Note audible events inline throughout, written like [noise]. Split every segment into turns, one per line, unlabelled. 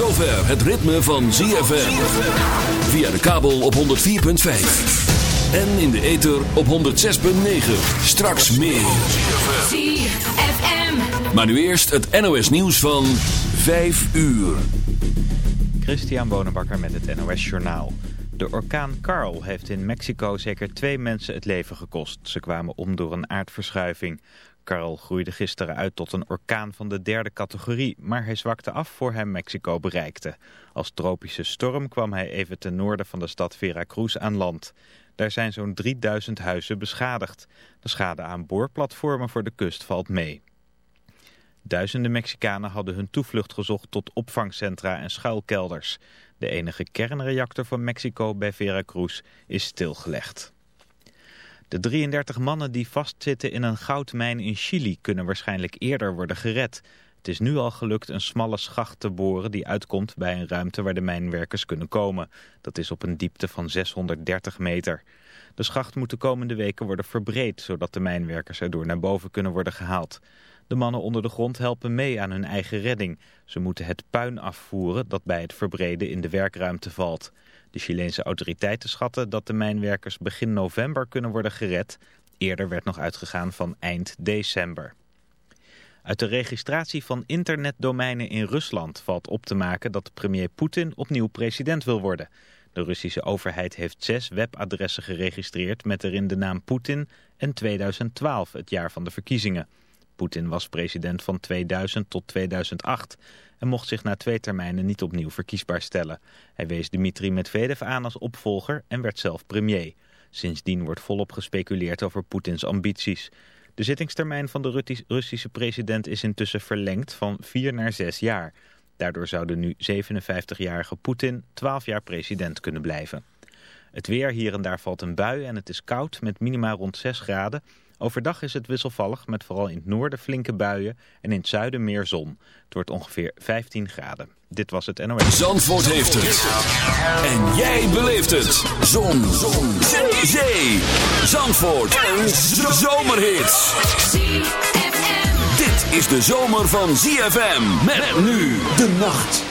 zover het ritme van ZFM. Via de kabel op 104.5. En in de ether op 106.9. Straks meer.
ZFM.
Maar nu eerst het NOS nieuws van 5 uur.
Christian Bonenbakker met het NOS Journaal. De orkaan Carl heeft in Mexico zeker twee mensen het leven gekost. Ze kwamen om door een aardverschuiving. Carl groeide gisteren uit tot een orkaan van de derde categorie, maar hij zwakte af voor hij Mexico bereikte. Als tropische storm kwam hij even ten noorden van de stad Veracruz aan land. Daar zijn zo'n 3000 huizen beschadigd. De schade aan boorplatformen voor de kust valt mee. Duizenden Mexicanen hadden hun toevlucht gezocht tot opvangcentra en schuilkelders. De enige kernreactor van Mexico bij Veracruz is stilgelegd. De 33 mannen die vastzitten in een goudmijn in Chili kunnen waarschijnlijk eerder worden gered. Het is nu al gelukt een smalle schacht te boren die uitkomt bij een ruimte waar de mijnwerkers kunnen komen. Dat is op een diepte van 630 meter. De schacht moet de komende weken worden verbreed, zodat de mijnwerkers erdoor naar boven kunnen worden gehaald. De mannen onder de grond helpen mee aan hun eigen redding. Ze moeten het puin afvoeren dat bij het verbreden in de werkruimte valt. De Chileense autoriteiten schatten dat de mijnwerkers begin november kunnen worden gered. Eerder werd nog uitgegaan van eind december. Uit de registratie van internetdomeinen in Rusland valt op te maken dat premier Poetin opnieuw president wil worden. De Russische overheid heeft zes webadressen geregistreerd met erin de naam Poetin en 2012, het jaar van de verkiezingen. Poetin was president van 2000 tot 2008 en mocht zich na twee termijnen niet opnieuw verkiesbaar stellen. Hij wees Dmitri Medvedev aan als opvolger en werd zelf premier. Sindsdien wordt volop gespeculeerd over Poetins ambities. De zittingstermijn van de Russische president is intussen verlengd van vier naar zes jaar. Daardoor zou de nu 57-jarige Poetin 12 jaar president kunnen blijven. Het weer, hier en daar valt een bui en het is koud met minima rond 6 graden. Overdag is het wisselvallig met vooral in het noorden flinke buien en in het zuiden meer zon. Het wordt ongeveer 15 graden. Dit was het NOS.
Zandvoort heeft het. En jij beleeft het. Zon. zon. Zee. Zandvoort. Een zomerhit. Dit is de zomer van ZFM. Met nu de nacht.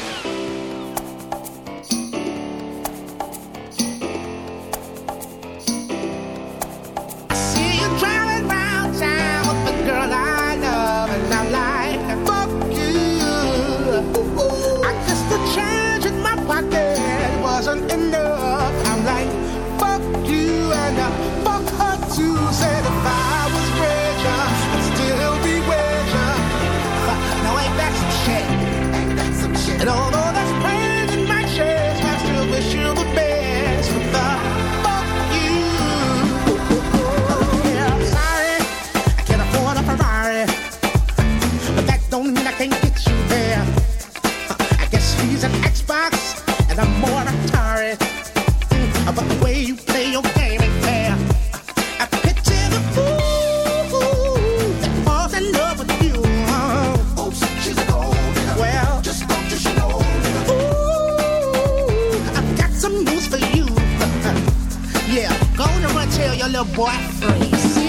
Some news for you. [laughs] Yeah, go on and run tell your little boy free.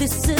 This is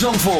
Zandvoort.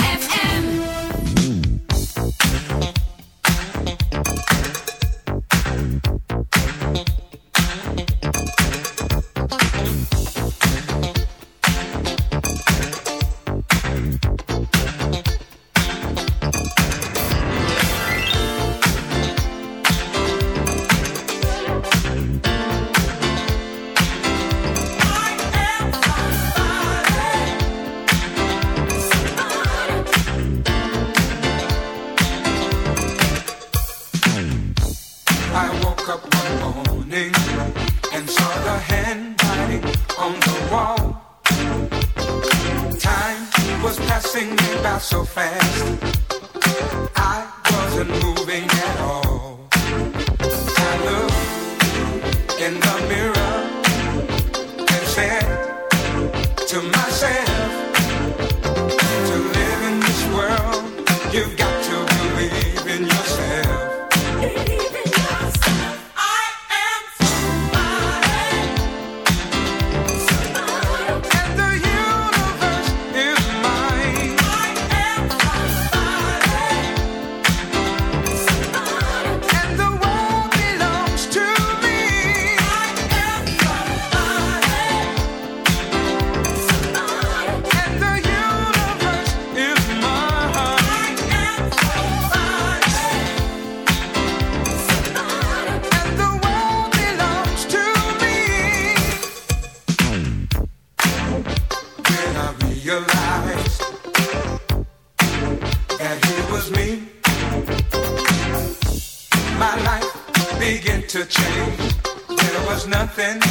open.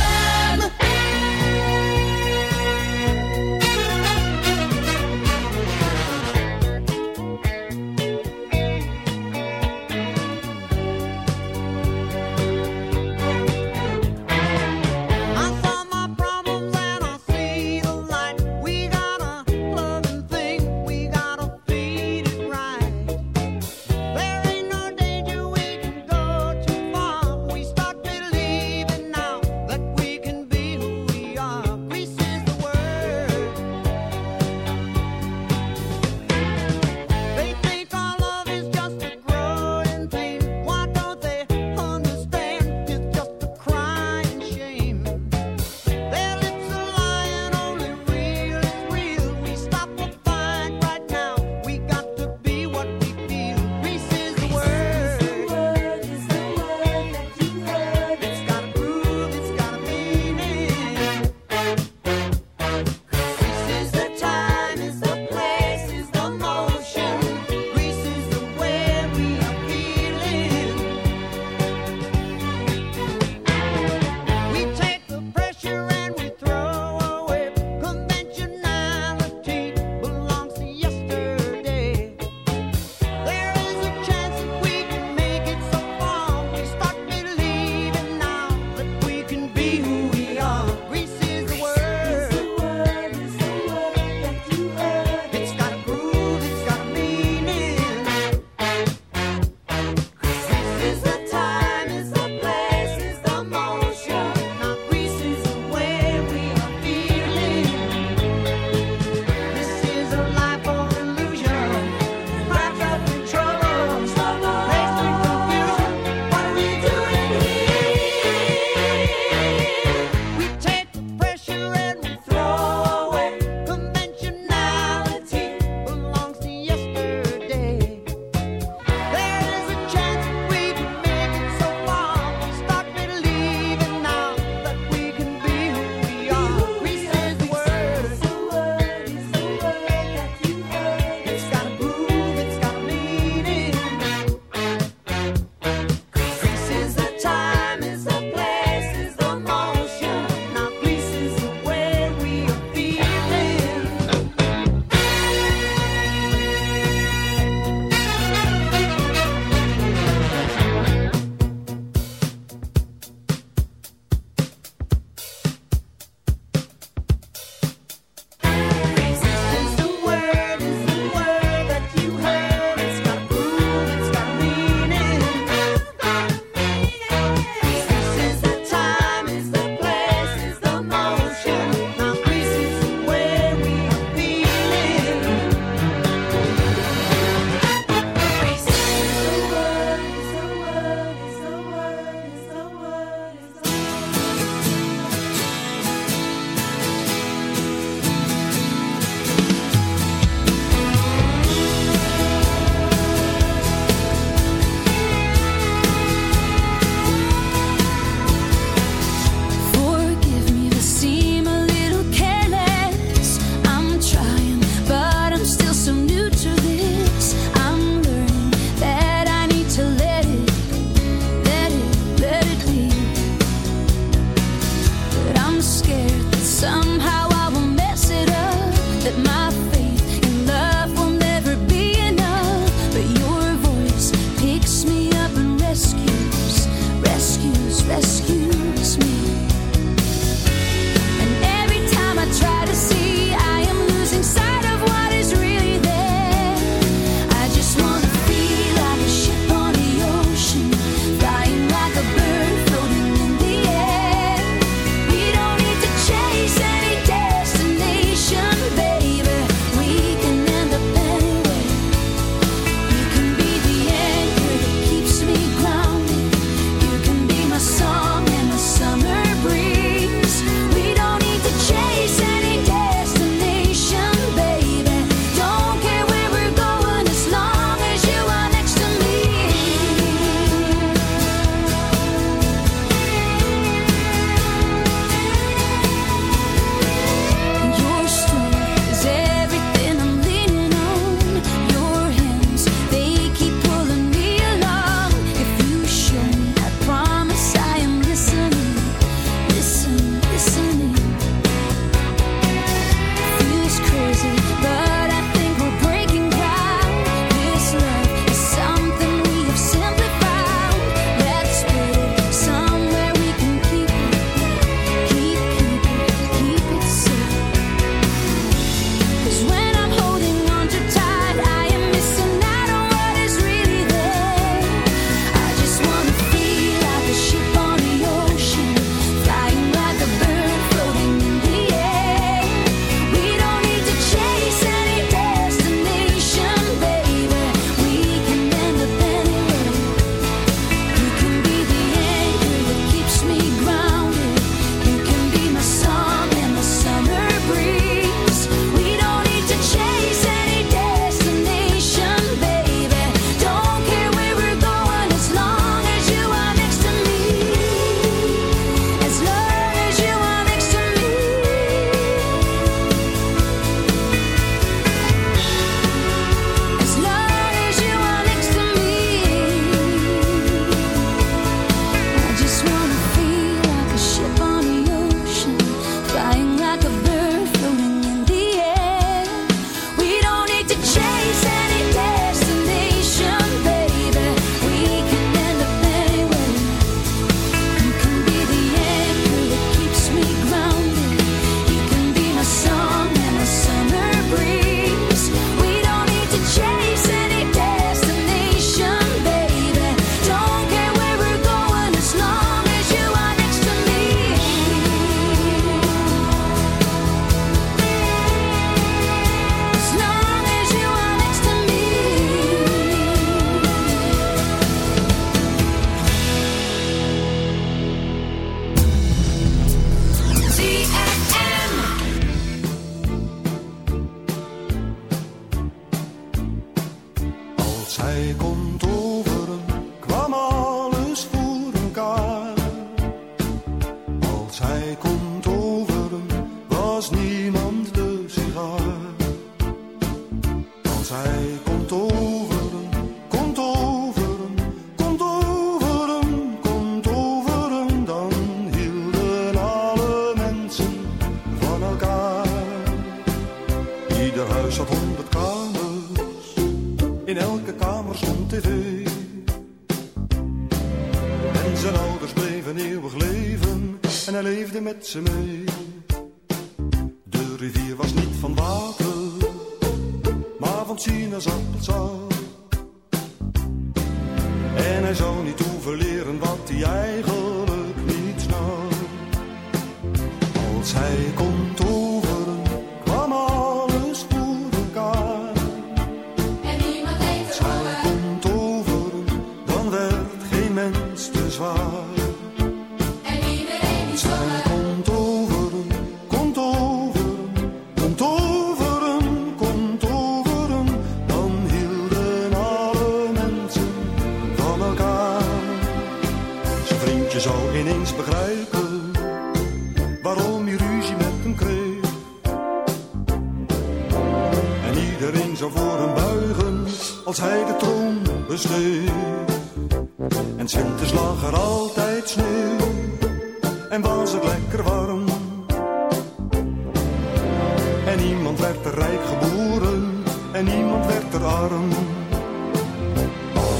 Niemand werd er rijk geboren en niemand werd er arm.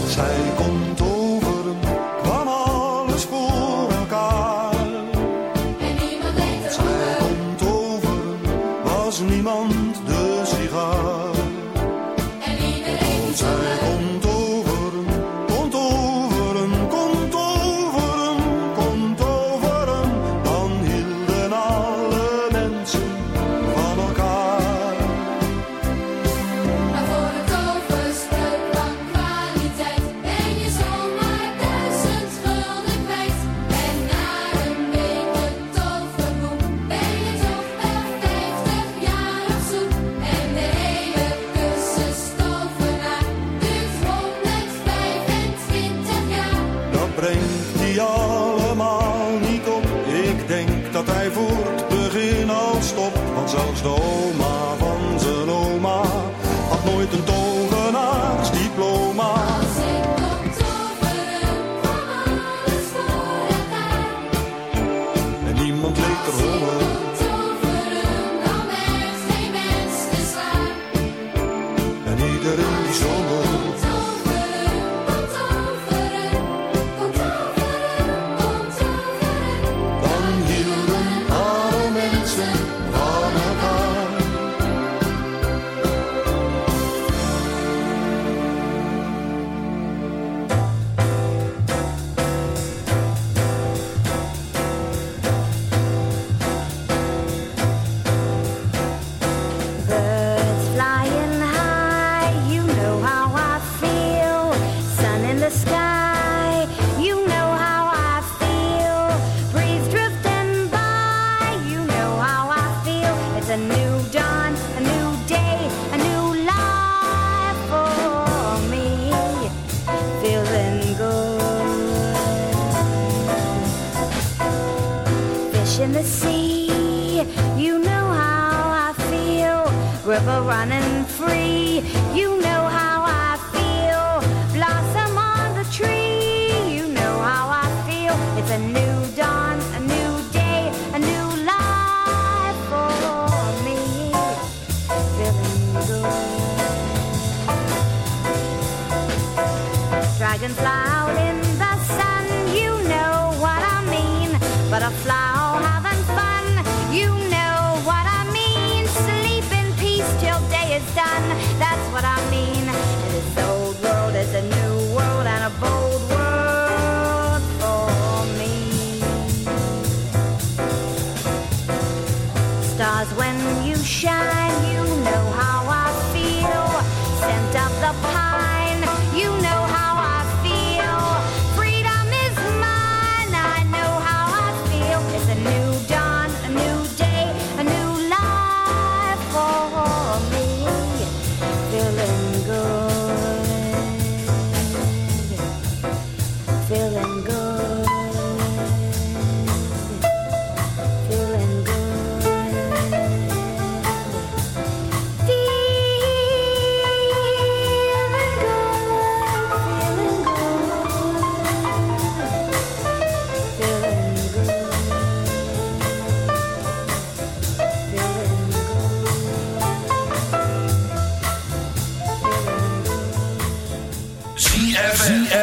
Zij